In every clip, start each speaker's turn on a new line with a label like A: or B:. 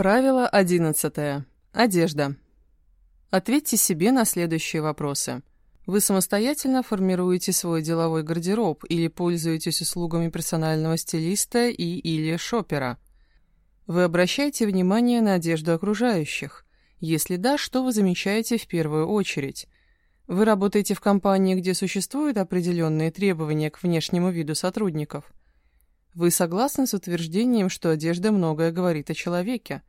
A: Правило одиннадцатое. Одежда. Ответьте себе на следующие вопросы. Вы самостоятельно формируете свой деловой гардероб или пользуетесь услугами персонального стилиста и или шопера? Вы обращаете внимание на одежду окружающих? Если да, что вы замечаете в первую очередь? Вы работаете в компании, где существуют определенные требования к внешнему виду сотрудников? Вы согласны с утверждением, что одежда многое говорит о человеке?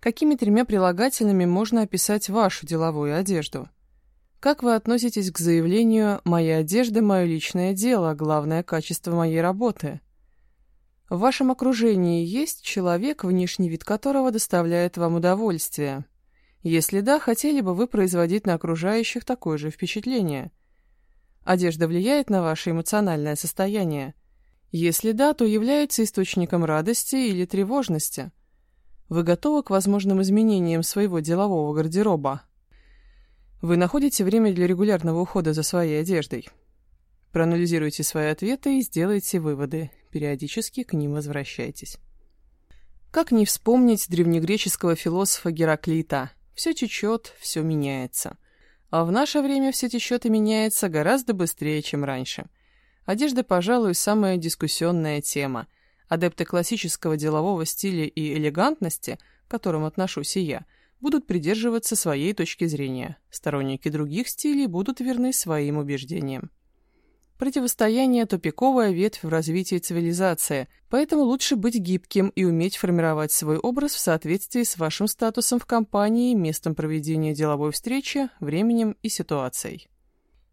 A: Какими тремя прилагательными можно описать вашу деловую одежду? Как вы относитесь к заявлению «моя одежда – мое личное дело, главное качество моей работы»? В вашем окружении есть человек, внешний вид которого доставляет вам удовольствие? Если да, хотели бы вы производить на окружающих такое же впечатление? Одежда влияет на ваше эмоциональное состояние? Если да, то является источником радости или тревожности. Вы готовы к возможным изменениям своего делового гардероба? Вы находите время для регулярного ухода за своей одеждой? Проанализируйте свои ответы и сделайте выводы. Периодически к ним возвращайтесь. Как не вспомнить древнегреческого философа Гераклита? Все течет, все меняется. А в наше время все течет и меняется гораздо быстрее, чем раньше – Одежда, пожалуй, самая дискуссионная тема. Адепты классического делового стиля и элегантности, к которым отношусь и я, будут придерживаться своей точки зрения. Сторонники других стилей будут верны своим убеждениям. Противостояние – тупиковая ветвь в развитии цивилизации, поэтому лучше быть гибким и уметь формировать свой образ в соответствии с вашим статусом в компании, местом проведения деловой встречи, временем и ситуацией.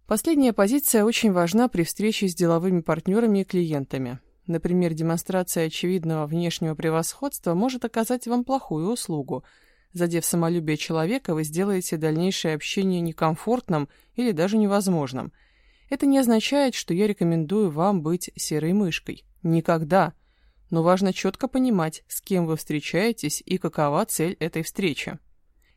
A: Последняя позиция очень важна при встрече с деловыми партнерами и клиентами. Например, демонстрация очевидного внешнего превосходства может оказать вам плохую услугу. Задев самолюбие человека, вы сделаете дальнейшее общение некомфортным или даже невозможным. Это не означает, что я рекомендую вам быть серой мышкой. Никогда. Но важно четко понимать, с кем вы встречаетесь и какова цель этой встречи.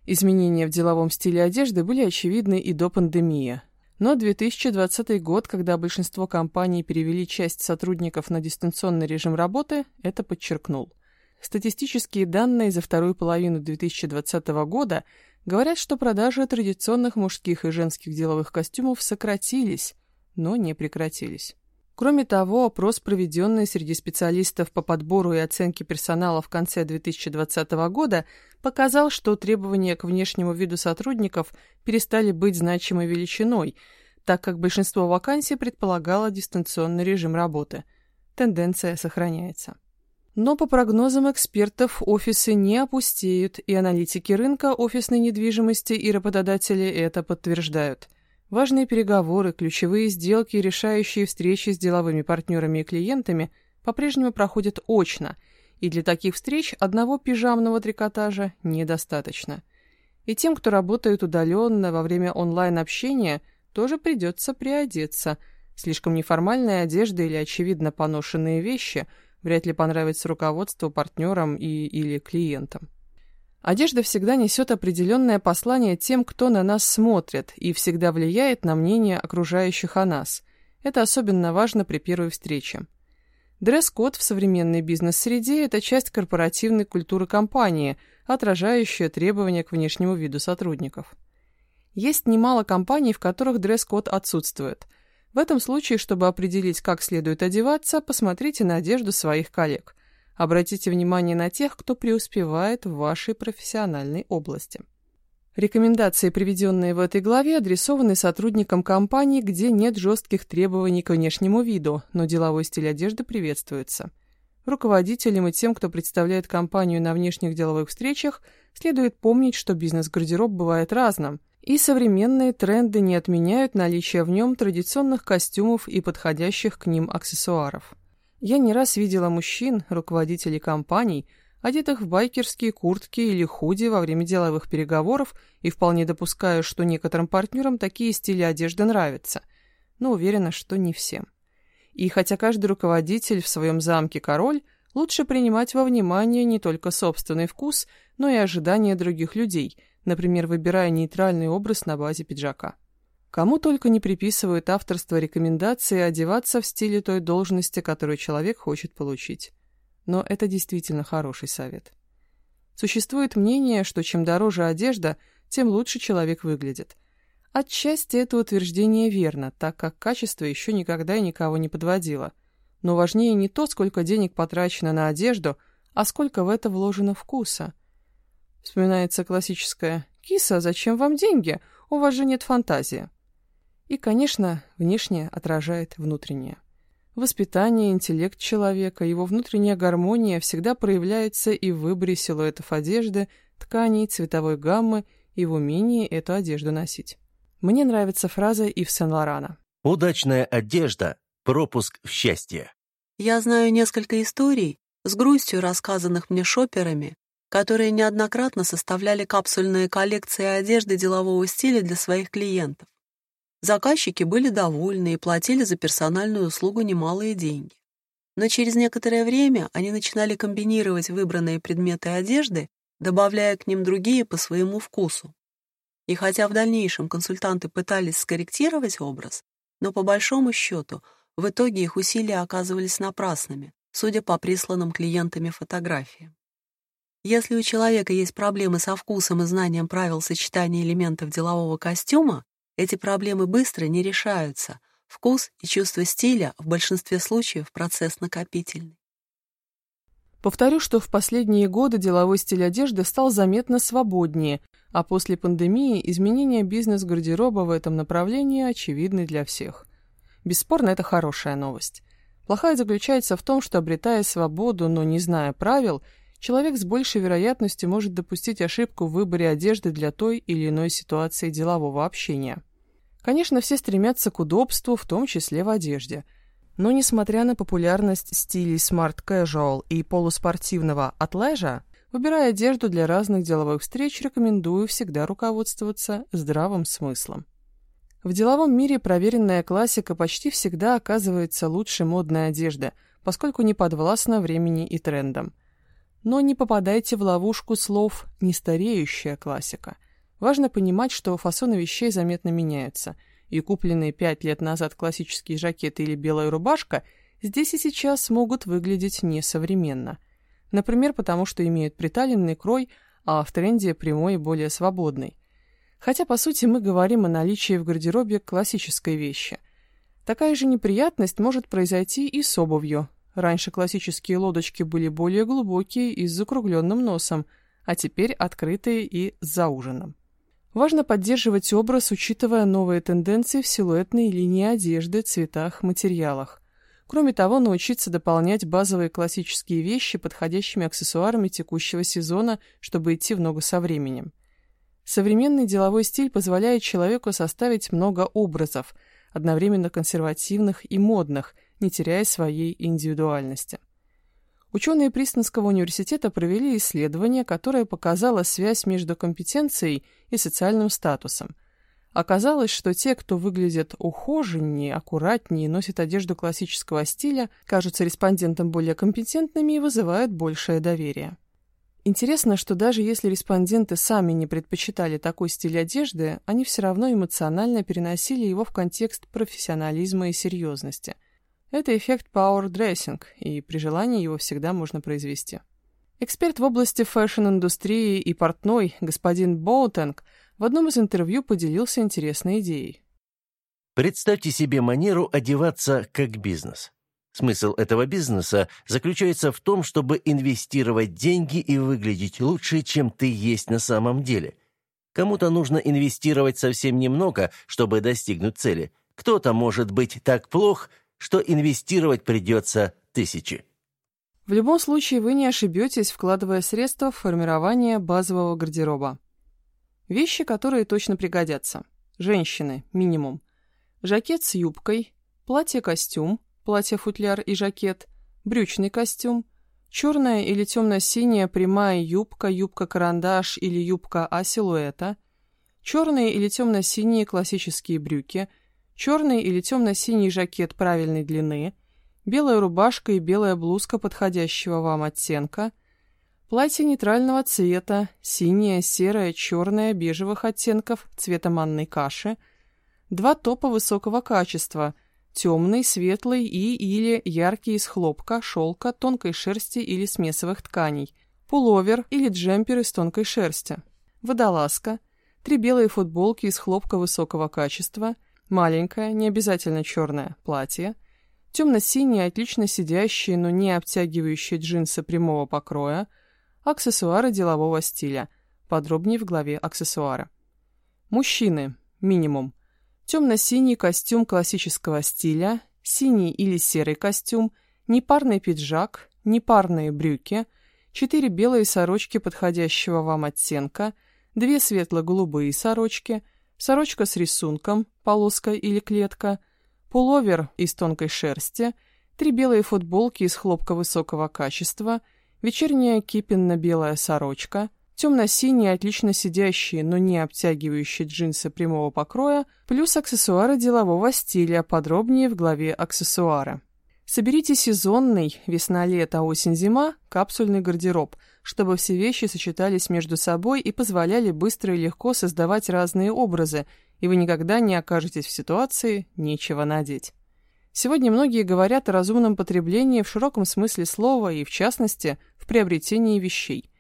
A: Изменения в деловом стиле одежды были очевидны и до пандемии. Но 2020 год, когда большинство компаний перевели часть сотрудников на дистанционный режим работы, это подчеркнул. Статистические данные за вторую половину 2020 года говорят, что продажи традиционных мужских и женских деловых костюмов сократились, но не прекратились. Кроме того, опрос, проведенный среди специалистов по подбору и оценке персонала в конце 2020 года, показал, что требования к внешнему виду сотрудников перестали быть значимой величиной, так как большинство вакансий предполагало дистанционный режим работы. Тенденция сохраняется. Но по прогнозам экспертов, офисы не опустеют, и аналитики рынка офисной недвижимости и работодатели это подтверждают – Важные переговоры, ключевые сделки и решающие встречи с деловыми партнерами и клиентами по-прежнему проходят очно, и для таких встреч одного пижамного трикотажа недостаточно. И тем, кто работает удаленно во время онлайн-общения, тоже придется приодеться. Слишком неформальная одежда или очевидно поношенные вещи вряд ли понравятся руководству, партнерам и или клиентам. Одежда всегда несет определенное послание тем, кто на нас смотрит, и всегда влияет на мнение окружающих о нас. Это особенно важно при первой встрече. Дресс-код в современной бизнес-среде – это часть корпоративной культуры компании, отражающая требования к внешнему виду сотрудников. Есть немало компаний, в которых дресс-код отсутствует. В этом случае, чтобы определить, как следует одеваться, посмотрите на одежду своих коллег. Обратите внимание на тех, кто преуспевает в вашей профессиональной области. Рекомендации, приведенные в этой главе, адресованы сотрудникам компаний, где нет жестких требований к внешнему виду, но деловой стиль одежды приветствуется. Руководителям и тем, кто представляет компанию на внешних деловых встречах, следует помнить, что бизнес-гардероб бывает разным, и современные тренды не отменяют наличие в нем традиционных костюмов и подходящих к ним аксессуаров. Я не раз видела мужчин, руководителей компаний, одетых в байкерские куртки или худи во время деловых переговоров и вполне допускаю, что некоторым партнерам такие стили одежды нравятся, но уверена, что не всем. И хотя каждый руководитель в своем замке король, лучше принимать во внимание не только собственный вкус, но и ожидания других людей, например, выбирая нейтральный образ на базе пиджака. Кому только не приписывают авторство рекомендации одеваться в стиле той должности, которую человек хочет получить. Но это действительно хороший совет. Существует мнение, что чем дороже одежда, тем лучше человек выглядит. Отчасти это утверждение верно, так как качество еще никогда и никого не подводило. Но важнее не то, сколько денег потрачено на одежду, а сколько в это вложено вкуса. Вспоминается классическое «Киса, зачем вам деньги? У вас же нет фантазии». И, конечно, внешнее отражает внутреннее. Воспитание, интеллект человека, его внутренняя гармония всегда проявляется и в выборе силуэтов одежды, тканей, цветовой гаммы и в умении эту одежду носить. Мне нравится фраза Ив Сен-Лорана.
B: «Удачная одежда – пропуск в счастье».
C: Я знаю несколько историй, с грустью рассказанных мне шоперами, которые неоднократно составляли капсульные коллекции одежды делового стиля для своих клиентов. Заказчики были довольны и платили за персональную услугу немалые деньги. Но через некоторое время они начинали комбинировать выбранные предметы одежды, добавляя к ним другие по своему вкусу. И хотя в дальнейшем консультанты пытались скорректировать образ, но по большому счету в итоге их усилия оказывались напрасными, судя по присланным клиентами фотографиям. Если у человека есть проблемы со вкусом и знанием правил сочетания элементов делового костюма, эти проблемы быстро не решаются. Вкус и чувство стиля в большинстве случаев процесс накопительный.
A: Повторю, что в последние годы деловой стиль одежды стал заметно свободнее, а после пандемии изменения бизнес-гардероба в этом направлении очевидны для всех. Бесспорно, это хорошая новость. Плохая заключается в том, что, обретая свободу, но не зная правил, человек с большей вероятностью может допустить ошибку в выборе одежды для той или иной ситуации делового общения. Конечно, все стремятся к удобству, в том числе в одежде. Но несмотря на популярность стилей smart casual и полуспортивного athleisure, выбирая одежду для разных деловых встреч, рекомендую всегда руководствоваться здравым смыслом. В деловом мире проверенная классика почти всегда оказывается лучше модной одежды, поскольку не подвластна времени и трендам. Но не попадайте в ловушку слов «нестареющая классика», Важно понимать, что фасоны вещей заметно меняются, и купленные пять лет назад классические жакеты или белая рубашка здесь и сейчас могут выглядеть несовременно. Например, потому что имеют приталенный крой, а в тренде прямой и более свободный. Хотя, по сути, мы говорим о наличии в гардеробе классической вещи. Такая же неприятность может произойти и с обувью. Раньше классические лодочки были более глубокие и с закругленным носом, а теперь открытые и с зауженным. Важно поддерживать образ, учитывая новые тенденции в силуэтной линии одежды, цветах, материалах. Кроме того, научиться дополнять базовые классические вещи подходящими аксессуарами текущего сезона, чтобы идти в ногу со временем. Современный деловой стиль позволяет человеку составить много образов, одновременно консервативных и модных, не теряя своей индивидуальности. Ученые Пристонского университета провели исследование, которое показало связь между компетенцией и социальным статусом. Оказалось, что те, кто выглядят ухоженнее, аккуратнее, носят одежду классического стиля, кажутся респондентам более компетентными и вызывают большее доверие. Интересно, что даже если респонденты сами не предпочитали такой стиль одежды, они все равно эмоционально переносили его в контекст профессионализма и серьезности – это эффект Power Dressing, и при желании его всегда можно произвести. Эксперт в области фэшн-индустрии и портной господин Боутенг в одном из интервью поделился интересной идеей.
B: Представьте себе манеру одеваться как бизнес. Смысл этого бизнеса заключается в том, чтобы инвестировать деньги и выглядеть лучше, чем ты есть на самом деле. Кому-то нужно инвестировать совсем немного, чтобы достигнуть цели. Кто-то может быть так плох, что инвестировать придется тысячи.
A: В любом случае вы не ошибетесь, вкладывая средства в формирование базового гардероба. Вещи, которые точно пригодятся. Женщины, минимум. Жакет с юбкой, платье-костюм, платье-футляр и жакет, брючный костюм, черная или темно-синяя прямая юбка, юбка-карандаш или юбка А-силуэта, черные или темно-синие классические брюки – черный или темно-синий жакет правильной длины, белая рубашка и белая блузка подходящего вам оттенка, платье нейтрального цвета, синее, серое, черное, бежевых оттенков цвета манной каши, два топа высокого качества, темный, светлый и или яркий из хлопка, шелка, тонкой шерсти или смесовых тканей, пуловер или джемпер из тонкой шерсти, водолазка, три белые футболки из хлопка высокого качества, маленькое, не обязательно черное, платье, темно-синие, отлично сидящие, но не обтягивающие джинсы прямого покроя, аксессуары делового стиля, подробнее в главе аксессуара. Мужчины, минимум, темно-синий костюм классического стиля, синий или серый костюм, непарный пиджак, непарные брюки – четыре белые сорочки подходящего вам оттенка, две светло-голубые сорочки, сорочка с рисунком, полоска или клетка, пуловер из тонкой шерсти, три белые футболки из хлопка высокого качества, вечерняя кипенно-белая сорочка, темно-синие, отлично сидящие, но не обтягивающие джинсы прямого покроя, плюс аксессуары делового стиля, подробнее в главе «Аксессуары». Соберите сезонный, весна-лето, осень-зима, капсульный гардероб, чтобы все вещи сочетались между собой и позволяли быстро и легко создавать разные образы, и вы никогда не окажетесь в ситуации «нечего надеть». Сегодня многие говорят о разумном потреблении в широком смысле слова и, в частности, в приобретении вещей.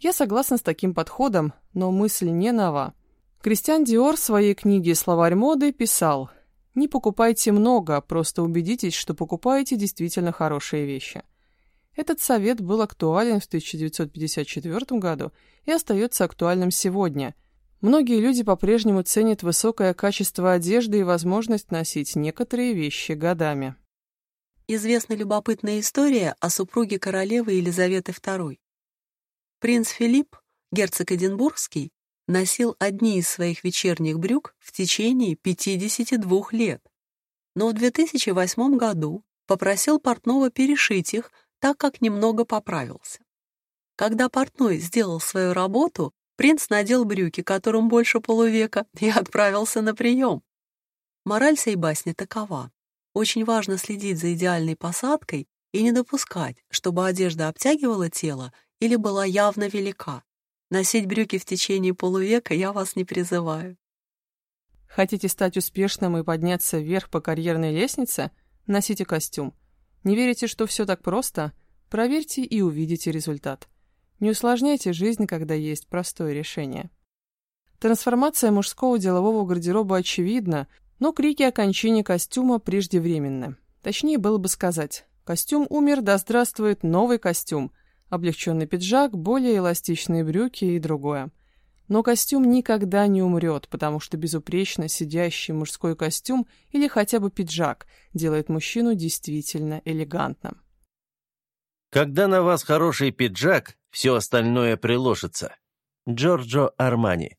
A: Я согласна с таким подходом, но мысль не нова. Кристиан Диор в своей книге «Словарь моды» писал не покупайте много, просто убедитесь, что покупаете действительно хорошие вещи. Этот совет был актуален в 1954 году и остается актуальным сегодня. Многие люди по-прежнему ценят высокое качество одежды и возможность носить некоторые вещи годами.
C: Известна любопытная история о супруге королевы Елизаветы II. Принц Филипп, герцог Эдинбургский, носил одни из своих вечерних брюк в течение 52 лет, но в 2008 году попросил портного перешить их, так как немного поправился. Когда портной сделал свою работу, принц надел брюки, которым больше полувека, и отправился на прием. Мораль сей басни такова. Очень важно следить за идеальной посадкой и не допускать, чтобы одежда обтягивала тело или была явно велика. Носить брюки в течение полувека я вас не призываю.
A: Хотите стать успешным и подняться вверх по карьерной лестнице? Носите костюм. Не верите, что все так просто? Проверьте и увидите результат. Не усложняйте жизнь, когда есть простое решение. Трансформация мужского делового гардероба очевидна, но крики о кончине костюма преждевременны. Точнее было бы сказать, костюм умер, да здравствует новый костюм – облегченный пиджак, более эластичные брюки и другое. Но костюм никогда не умрет, потому что безупречно сидящий мужской костюм или хотя бы пиджак делает мужчину действительно элегантным.
B: Когда на вас хороший пиджак, все остальное приложится. Джорджо Армани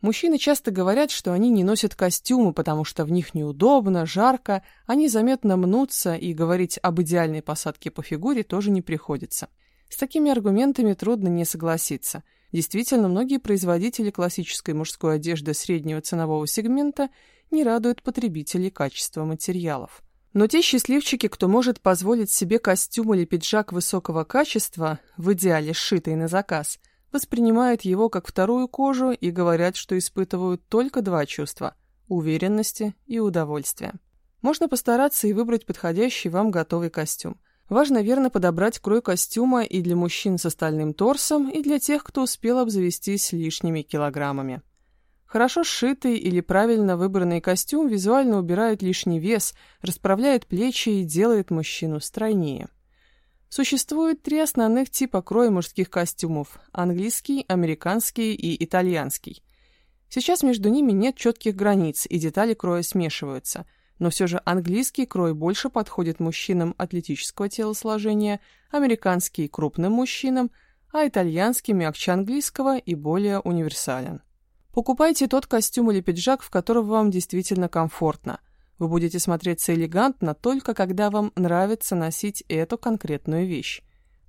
A: Мужчины часто говорят, что они не носят костюмы, потому что в них неудобно, жарко, они заметно мнутся, и говорить об идеальной посадке по фигуре тоже не приходится. С такими аргументами трудно не согласиться. Действительно, многие производители классической мужской одежды среднего ценового сегмента не радуют потребителей качества материалов. Но те счастливчики, кто может позволить себе костюм или пиджак высокого качества, в идеале сшитый на заказ, воспринимают его как вторую кожу и говорят, что испытывают только два чувства – уверенности и удовольствия. Можно постараться и выбрать подходящий вам готовый костюм. Важно верно подобрать крой костюма и для мужчин с остальным торсом, и для тех, кто успел обзавестись лишними килограммами. Хорошо сшитый или правильно выбранный костюм визуально убирает лишний вес, расправляет плечи и делает мужчину стройнее. Существует три основных типа кроя мужских костюмов – английский, американский и итальянский. Сейчас между ними нет четких границ, и детали кроя смешиваются – но все же английский крой больше подходит мужчинам атлетического телосложения, американский – крупным мужчинам, а итальянский мягче английского и более универсален. Покупайте тот костюм или пиджак, в котором вам действительно комфортно. Вы будете смотреться элегантно только когда вам нравится носить эту конкретную вещь.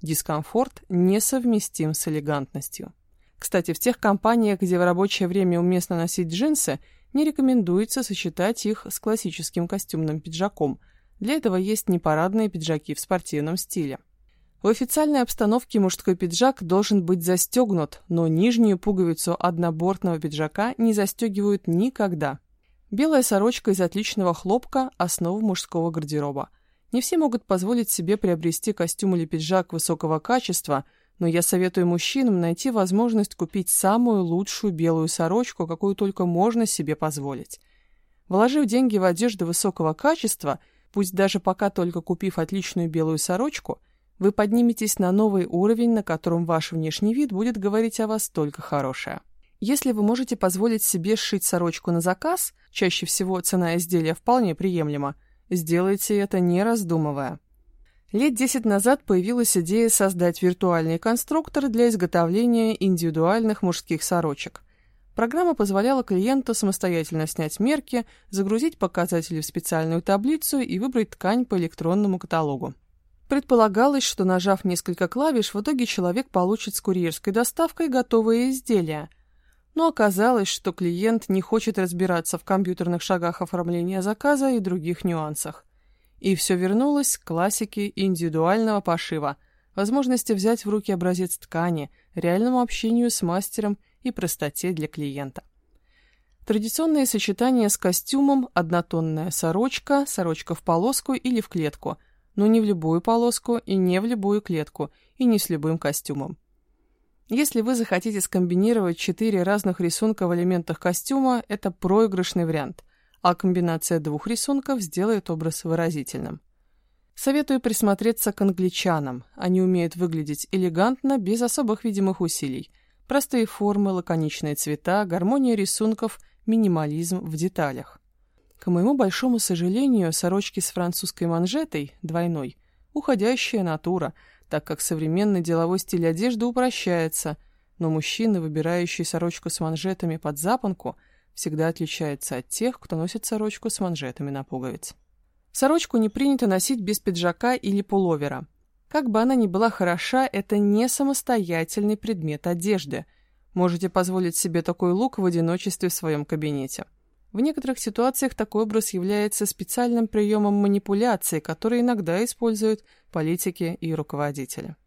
A: Дискомфорт несовместим с элегантностью. Кстати, в тех компаниях, где в рабочее время уместно носить джинсы – не рекомендуется сочетать их с классическим костюмным пиджаком. Для этого есть непарадные пиджаки в спортивном стиле. В официальной обстановке мужской пиджак должен быть застегнут, но нижнюю пуговицу однобортного пиджака не застегивают никогда. Белая сорочка из отличного хлопка – основа мужского гардероба. Не все могут позволить себе приобрести костюм или пиджак высокого качества, но я советую мужчинам найти возможность купить самую лучшую белую сорочку, какую только можно себе позволить. Вложив деньги в одежду высокого качества, пусть даже пока только купив отличную белую сорочку, вы подниметесь на новый уровень, на котором ваш внешний вид будет говорить о вас только хорошее. Если вы можете позволить себе сшить сорочку на заказ, чаще всего цена изделия вполне приемлема, сделайте это не раздумывая. Лет 10 назад появилась идея создать виртуальный конструктор для изготовления индивидуальных мужских сорочек. Программа позволяла клиенту самостоятельно снять мерки, загрузить показатели в специальную таблицу и выбрать ткань по электронному каталогу. Предполагалось, что нажав несколько клавиш, в итоге человек получит с курьерской доставкой готовые изделия. Но оказалось, что клиент не хочет разбираться в компьютерных шагах оформления заказа и других нюансах. И все вернулось к классике индивидуального пошива, возможности взять в руки образец ткани, реальному общению с мастером и простоте для клиента. Традиционное сочетание с костюмом – однотонная сорочка, сорочка в полоску или в клетку, но не в любую полоску и не в любую клетку, и не с любым костюмом. Если вы захотите скомбинировать четыре разных рисунка в элементах костюма, это проигрышный вариант – а комбинация двух рисунков сделает образ выразительным. Советую присмотреться к англичанам. Они умеют выглядеть элегантно, без особых видимых усилий. Простые формы, лаконичные цвета, гармония рисунков, минимализм в деталях. К моему большому сожалению, сорочки с французской манжетой, двойной, уходящая натура, так как современный деловой стиль одежды упрощается, но мужчины, выбирающие сорочку с манжетами под запонку – всегда отличается от тех, кто носит сорочку с манжетами на пуговиц. Сорочку не принято носить без пиджака или пуловера. Как бы она ни была хороша, это не самостоятельный предмет одежды. Можете позволить себе такой лук в одиночестве в своем кабинете. В некоторых ситуациях такой образ является специальным приемом манипуляции, который иногда используют политики и руководители.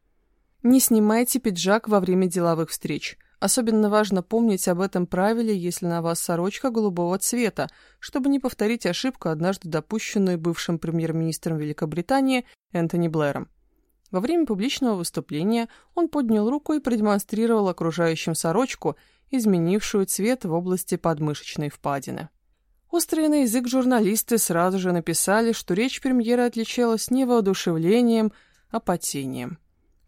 A: Не снимайте пиджак во время деловых встреч – Особенно важно помнить об этом правиле, если на вас сорочка голубого цвета, чтобы не повторить ошибку, однажды допущенную бывшим премьер-министром Великобритании Энтони Блэром. Во время публичного выступления он поднял руку и продемонстрировал окружающим сорочку, изменившую цвет в области подмышечной впадины. Острые на язык журналисты сразу же написали, что речь премьера отличалась не воодушевлением, а потением.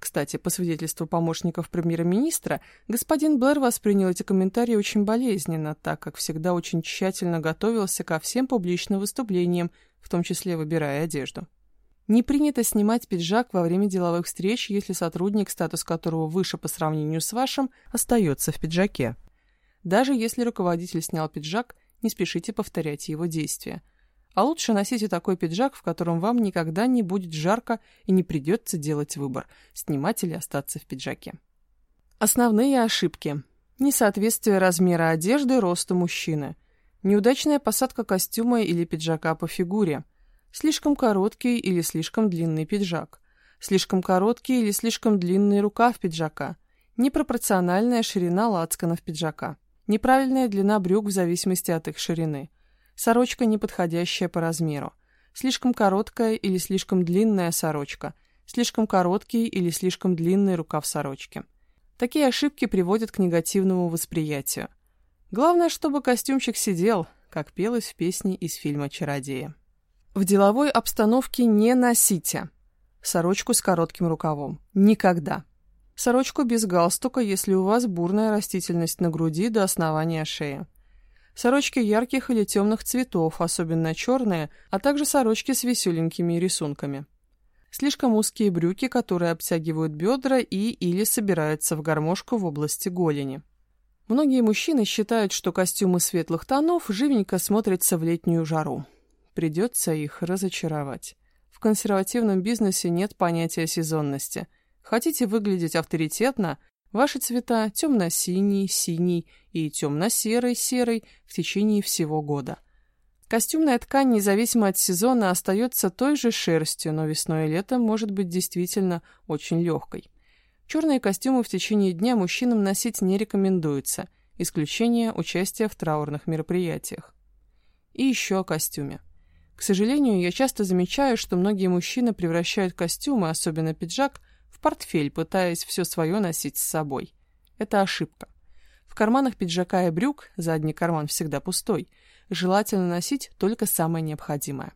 A: Кстати, по свидетельству помощников премьер-министра, господин Блэр воспринял эти комментарии очень болезненно, так как всегда очень тщательно готовился ко всем публичным выступлениям, в том числе выбирая одежду. Не принято снимать пиджак во время деловых встреч, если сотрудник, статус которого выше по сравнению с вашим, остается в пиджаке. Даже если руководитель снял пиджак, не спешите повторять его действия. А лучше носите такой пиджак, в котором вам никогда не будет жарко и не придется делать выбор, снимать или остаться в пиджаке. Основные ошибки. Несоответствие размера одежды росту мужчины. Неудачная посадка костюма или пиджака по фигуре. Слишком короткий или слишком длинный пиджак. Слишком короткий или слишком длинный рукав пиджака. Непропорциональная ширина лацканов пиджака. Неправильная длина брюк в зависимости от их ширины Сорочка неподходящая по размеру. Слишком короткая или слишком длинная сорочка. Слишком короткий или слишком длинный рукав сорочки. Такие ошибки приводят к негативному восприятию. Главное, чтобы костюмчик сидел, как пелось в песне из фильма «Чародея». В деловой обстановке не носите сорочку с коротким рукавом. Никогда. Сорочку без галстука, если у вас бурная растительность на груди до основания шеи. Сорочки ярких или темных цветов, особенно черные, а также сорочки с веселенькими рисунками. Слишком узкие брюки, которые обтягивают бедра и или собираются в гармошку в области голени. Многие мужчины считают, что костюмы светлых тонов живенько смотрятся в летнюю жару. Придется их разочаровать. В консервативном бизнесе нет понятия сезонности. Хотите выглядеть авторитетно – Ваши цвета темно-синий, синий и темно-серый, серый в течение всего года. Костюмная ткань, независимо от сезона, остается той же шерстью, но весной и летом может быть действительно очень легкой. Черные костюмы в течение дня мужчинам носить не рекомендуется, исключение участия в траурных мероприятиях. И еще о костюме. К сожалению, я часто замечаю, что многие мужчины превращают костюмы, особенно пиджак, портфель, пытаясь все свое носить с собой. Это ошибка. В карманах пиджака и брюк, задний карман всегда пустой, желательно носить только самое необходимое.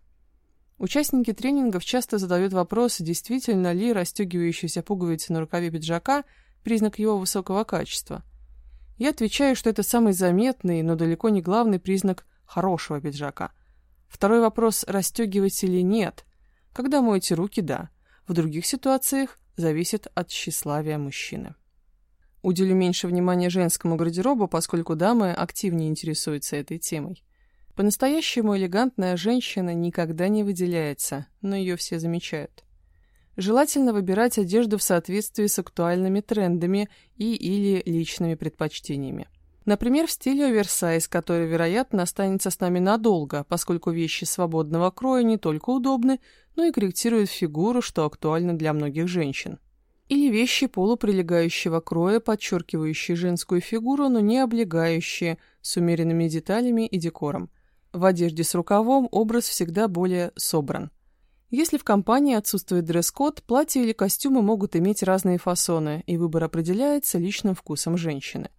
A: Участники тренингов часто задают вопрос, действительно ли расстегивающаяся пуговица на рукаве пиджака – признак его высокого качества. Я отвечаю, что это самый заметный, но далеко не главный признак хорошего пиджака. Второй вопрос – расстегивать или нет. Когда моете руки – да. В других ситуациях зависит от тщеславия мужчины. Уделю меньше внимания женскому гардеробу, поскольку дамы активнее интересуются этой темой. По-настоящему элегантная женщина никогда не выделяется, но ее все замечают. Желательно выбирать одежду в соответствии с актуальными трендами и или личными предпочтениями. Например, в стиле оверсайз, который, вероятно, останется с нами надолго, поскольку вещи свободного кроя не только удобны, но и корректируют фигуру, что актуально для многих женщин. Или вещи полуприлегающего кроя, подчеркивающие женскую фигуру, но не облегающие, с умеренными деталями и декором. В одежде с рукавом образ всегда более собран. Если в компании отсутствует дресс-код, платья или костюмы могут иметь разные фасоны, и выбор определяется личным вкусом женщины.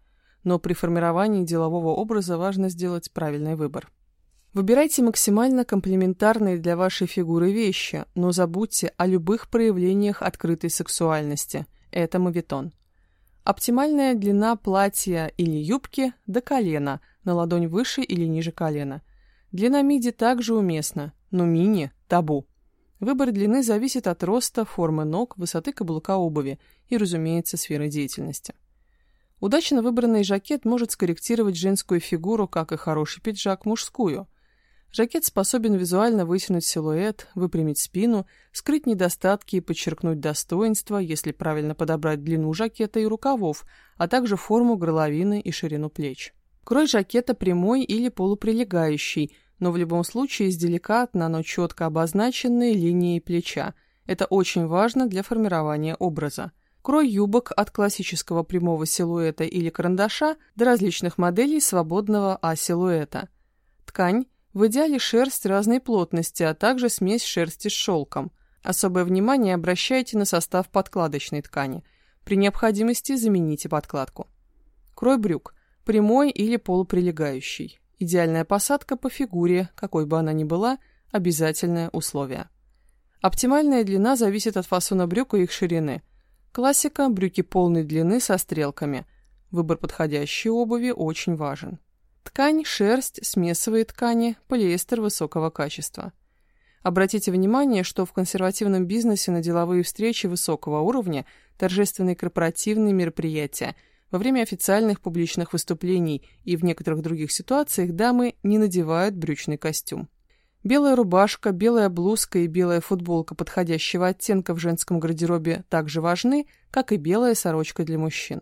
A: Но при формировании делового образа важно сделать правильный выбор. Выбирайте максимально комплементарные для вашей фигуры вещи, но забудьте о любых проявлениях открытой сексуальности. Это мавитон. Оптимальная длина платья или юбки до колена, на ладонь выше или ниже колена – Длина миди также уместна, но мини – табу. Выбор длины зависит от роста, формы ног, высоты каблука обуви и, разумеется, сферы деятельности. Удачно выбранный жакет может скорректировать женскую фигуру, как и хороший пиджак – мужскую. Жакет способен визуально вытянуть силуэт, выпрямить спину, скрыть недостатки и подчеркнуть достоинства, если правильно подобрать длину жакета и рукавов, а также форму горловины и ширину плеч. Крой жакета прямой или полуприлегающий – но в любом случае с деликатно, но четко обозначенной линией плеча. Это очень важно для формирования образа. Крой юбок от классического прямого силуэта или карандаша до различных моделей свободного А-силуэта. Ткань – в идеале шерсть разной плотности, а также смесь шерсти с шелком. Особое внимание обращайте на состав подкладочной ткани. При необходимости замените подкладку. Крой брюк – прямой или полуприлегающий. Идеальная посадка по фигуре, какой бы она ни была, обязательное условие. Оптимальная длина зависит от фасона брюк и их ширины. Классика – брюки полной длины со стрелками. Выбор подходящей обуви очень важен. Ткань, шерсть, смесовые ткани, полиэстер высокого качества. Обратите внимание, что в консервативном бизнесе на деловые встречи высокого уровня, торжественные корпоративные мероприятия – во время официальных публичных выступлений и в некоторых других ситуациях дамы не надевают брючный костюм. Белая рубашка, белая блузка и белая футболка подходящего оттенка в женском гардеробе также важны, как и белая сорочка для мужчин.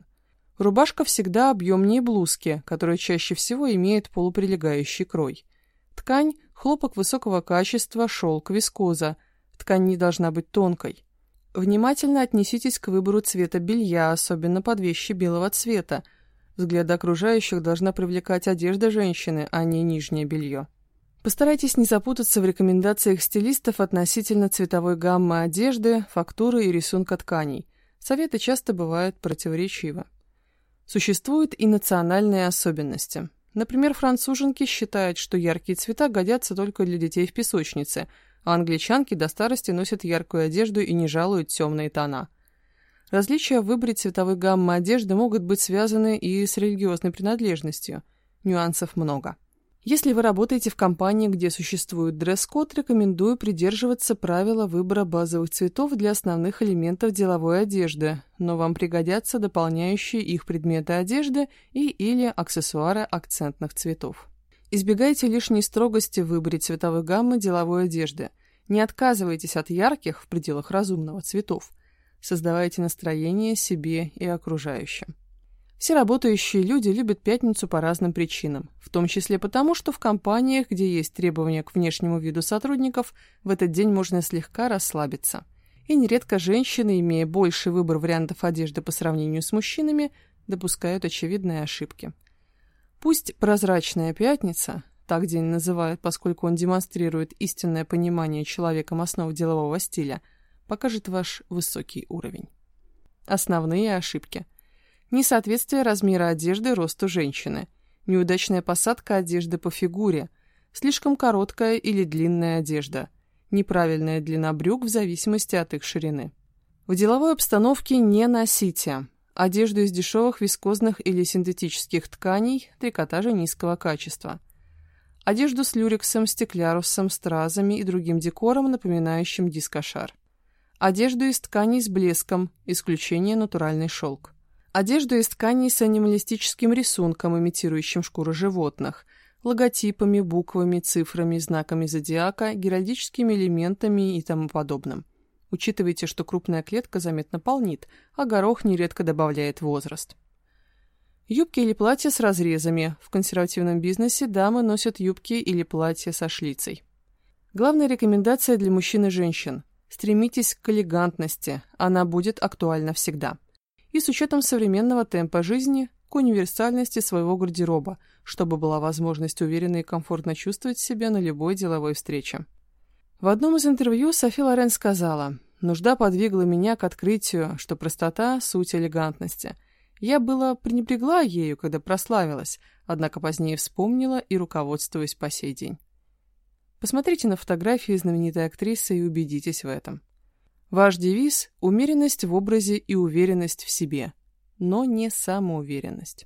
A: Рубашка всегда объемнее блузки, которая чаще всего имеет полуприлегающий крой. Ткань – хлопок высокого качества, шелк, вискоза. Ткань не должна быть тонкой. Внимательно отнеситесь к выбору цвета белья, особенно под вещи белого цвета. Взгляды окружающих должна привлекать одежда женщины, а не нижнее белье. Постарайтесь не запутаться в рекомендациях стилистов относительно цветовой гаммы одежды, фактуры и рисунка тканей. Советы часто бывают противоречивы. Существуют и национальные особенности. Например, француженки считают, что яркие цвета годятся только для детей в песочнице – а англичанки до старости носят яркую одежду и не жалуют темные тона. Различия в выборе цветовой гаммы одежды могут быть связаны и с религиозной принадлежностью. Нюансов много. Если вы работаете в компании, где существует дресс-код, рекомендую придерживаться правила выбора базовых цветов для основных элементов деловой одежды, но вам пригодятся дополняющие их предметы одежды и или аксессуары акцентных цветов. Избегайте лишней строгости в выборе цветовой гаммы деловой одежды. Не отказывайтесь от ярких, в пределах разумного, цветов. Создавайте настроение себе и окружающим. Все работающие люди любят пятницу по разным причинам, в том числе потому, что в компаниях, где есть требования к внешнему виду сотрудников, в этот день можно слегка расслабиться. И нередко женщины, имея больший выбор вариантов одежды по сравнению с мужчинами, допускают очевидные ошибки. Пусть «прозрачная пятница», так день называют, поскольку он демонстрирует истинное понимание человеком основ делового стиля, покажет ваш высокий уровень. Основные ошибки. Несоответствие размера одежды росту женщины. Неудачная посадка одежды по фигуре. Слишком короткая или длинная одежда. Неправильная длина брюк в зависимости от их ширины. В деловой обстановке не носите одежду из дешевых вискозных или синтетических тканей, трикотажа низкого качества. Одежду с люрексом, стеклярусом, стразами и другим декором, напоминающим дискошар. Одежду из тканей с блеском, исключение натуральный шелк. Одежду из тканей с анималистическим рисунком, имитирующим шкуры животных, логотипами, буквами, цифрами, знаками зодиака, геральдическими элементами и тому подобным. Учитывайте, что крупная клетка заметно полнит, а горох нередко добавляет возраст. Юбки или платья с разрезами. В консервативном бизнесе дамы носят юбки или платья со шлицей. Главная рекомендация для мужчин и женщин. Стремитесь к элегантности, она будет актуальна всегда. И с учетом современного темпа жизни, к универсальности своего гардероба, чтобы была возможность уверенно и комфортно чувствовать себя на любой деловой встрече. В одном из интервью Софи Лорен сказала, «Нужда подвигла меня к открытию, что простота – суть элегантности. Я была пренебрегла ею, когда прославилась, однако позднее вспомнила и руководствуюсь по сей день». Посмотрите на фотографии знаменитой актрисы и убедитесь в этом. Ваш девиз – умеренность в образе и уверенность в себе, но не самоуверенность.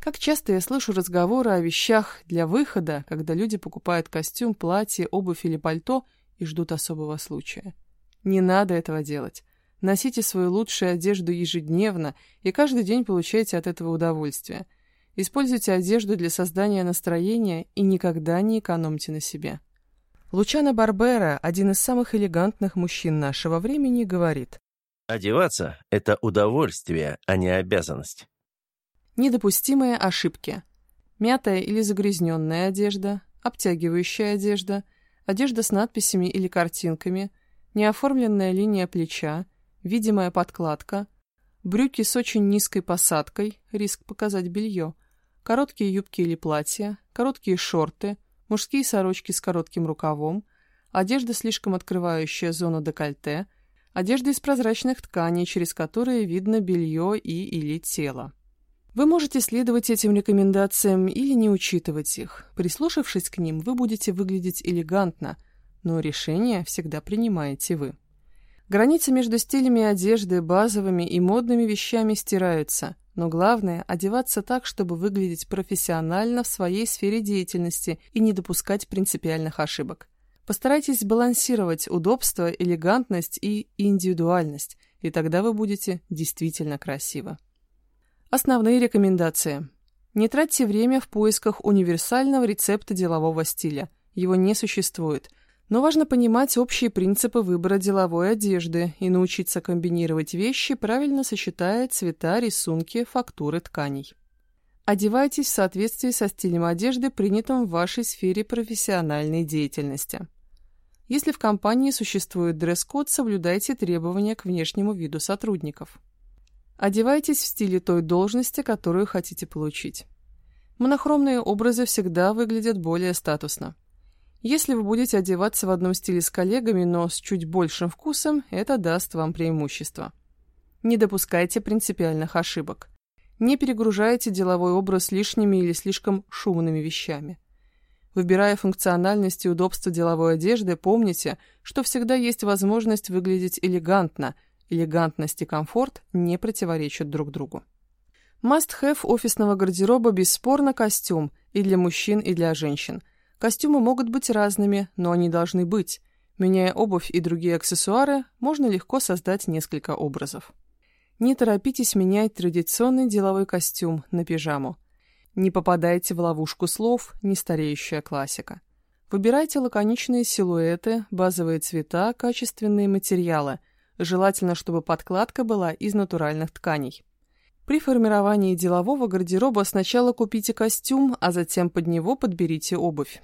A: Как часто я слышу разговоры о вещах для выхода, когда люди покупают костюм, платье, обувь или пальто и ждут особого случая. Не надо этого делать. Носите свою лучшую одежду ежедневно и каждый день получайте от этого удовольствие. Используйте одежду для создания настроения и никогда не экономьте на себе. Лучано Барбера, один из самых элегантных мужчин нашего времени, говорит.
B: Одеваться – это удовольствие, а не обязанность.
A: Недопустимые ошибки. Мятая или загрязненная одежда, обтягивающая одежда, одежда с надписями или картинками, неоформленная линия плеча, видимая подкладка, брюки с очень низкой посадкой, риск показать белье, короткие юбки или платья, короткие шорты, мужские сорочки с коротким рукавом, одежда, слишком открывающая зону декольте, одежда из прозрачных тканей, через которые видно белье и или тело. Вы можете следовать этим рекомендациям или не учитывать их. Прислушавшись к ним, вы будете выглядеть элегантно, но решение всегда принимаете вы. Границы между стилями одежды, базовыми и модными вещами стираются, но главное – одеваться так, чтобы выглядеть профессионально в своей сфере деятельности и не допускать принципиальных ошибок. Постарайтесь сбалансировать удобство, элегантность и индивидуальность, и тогда вы будете действительно красиво. Основные рекомендации. Не тратьте время в поисках универсального рецепта делового стиля. Его не существует. Но важно понимать общие принципы выбора деловой одежды и научиться комбинировать вещи, правильно сочетая цвета, рисунки, фактуры тканей. Одевайтесь в соответствии со стилем одежды, принятым в вашей сфере профессиональной деятельности. Если в компании существует дресс-код, соблюдайте требования к внешнему виду сотрудников. Одевайтесь в стиле той должности, которую хотите получить. Монохромные образы всегда выглядят более статусно. Если вы будете одеваться в одном стиле с коллегами, но с чуть большим вкусом, это даст вам преимущество. Не допускайте принципиальных ошибок. Не перегружайте деловой образ лишними или слишком шумными вещами. Выбирая функциональность и удобство деловой одежды, помните, что всегда есть возможность выглядеть элегантно – Элегантность и комфорт не противоречат друг другу. Must-have офисного гардероба бесспорно костюм и для мужчин, и для женщин. Костюмы могут быть разными, но они должны быть. Меняя обувь и другие аксессуары, можно легко создать несколько образов. Не торопитесь менять традиционный деловой костюм на пижаму. Не попадайте в ловушку слов «нестареющая классика». Выбирайте лаконичные силуэты, базовые цвета, качественные материалы – Желательно, чтобы подкладка была из натуральных тканей. При формировании делового гардероба сначала купите костюм, а затем под него подберите обувь.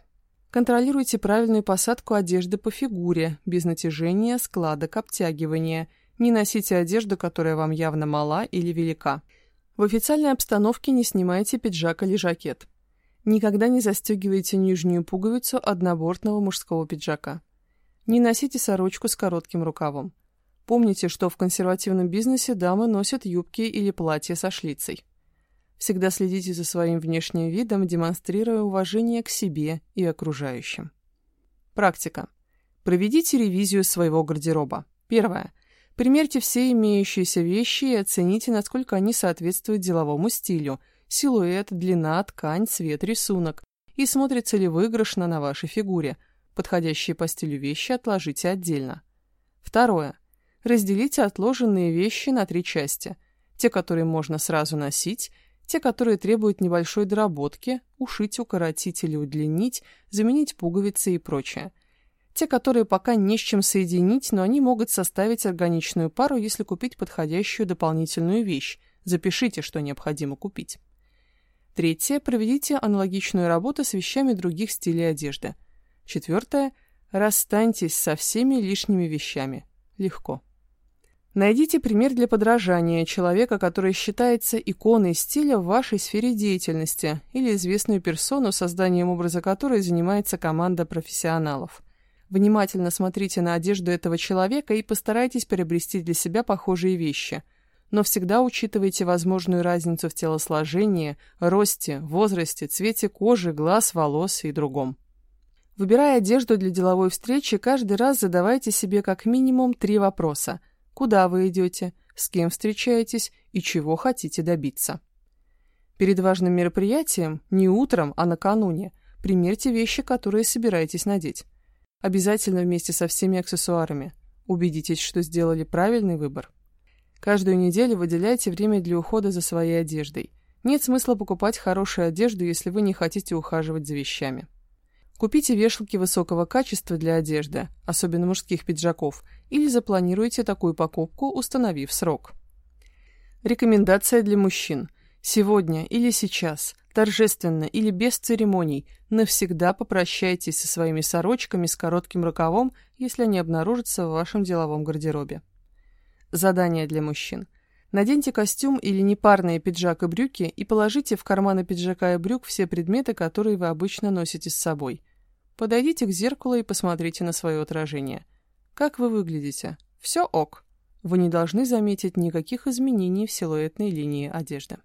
A: Контролируйте правильную посадку одежды по фигуре, без натяжения, складок, обтягивания. Не носите одежду, которая вам явно мала или велика. В официальной обстановке не снимайте пиджак или жакет. Никогда не застегивайте нижнюю пуговицу однобортного мужского пиджака. Не носите сорочку с коротким рукавом. Помните, что в консервативном бизнесе дамы носят юбки или платья со шлицей. Всегда следите за своим внешним видом, демонстрируя уважение к себе и окружающим. Практика. Проведите ревизию своего гардероба. Первое. Примерьте все имеющиеся вещи и оцените, насколько они соответствуют деловому стилю. Силуэт, длина, ткань, цвет, рисунок. И смотрится ли выигрышно на вашей фигуре. Подходящие по стилю вещи отложите отдельно. Второе. Разделите отложенные вещи на три части. Те, которые можно сразу носить, те, которые требуют небольшой доработки, ушить, укоротить или удлинить, заменить пуговицы и прочее. Те, которые пока не с чем соединить, но они могут составить органичную пару, если купить подходящую дополнительную вещь. Запишите, что необходимо купить. Третье. Проведите аналогичную работу с вещами других стилей одежды. Четвертое. Расстаньтесь со всеми лишними вещами. Легко. Найдите пример для подражания человека, который считается иконой стиля в вашей сфере деятельности, или известную персону, созданием образа которой занимается команда профессионалов. Внимательно смотрите на одежду этого человека и постарайтесь приобрести для себя похожие вещи. Но всегда учитывайте возможную разницу в телосложении, росте, возрасте, цвете кожи, глаз, волос и другом. Выбирая одежду для деловой встречи, каждый раз задавайте себе как минимум три вопроса – куда вы идете, с кем встречаетесь и чего хотите добиться. Перед важным мероприятием, не утром, а накануне, примерьте вещи, которые собираетесь надеть. Обязательно вместе со всеми аксессуарами. Убедитесь, что сделали правильный выбор. Каждую неделю выделяйте время для ухода за своей одеждой. Нет смысла покупать хорошую одежду, если вы не хотите ухаживать за вещами. Купите вешалки высокого качества для одежды, особенно мужских пиджаков, или запланируйте такую покупку, установив срок. Рекомендация для мужчин. Сегодня или сейчас, торжественно или без церемоний, навсегда попрощайтесь со своими сорочками с коротким рукавом, если они обнаружатся в вашем деловом гардеробе. Задание для мужчин. Наденьте костюм или непарные пиджак и брюки и положите в карманы пиджака и брюк все предметы, которые вы обычно носите с собой. Подойдите к зеркалу и посмотрите на свое отражение. Как вы выглядите? Все ок. Вы не должны заметить никаких изменений в силуэтной линии одежды.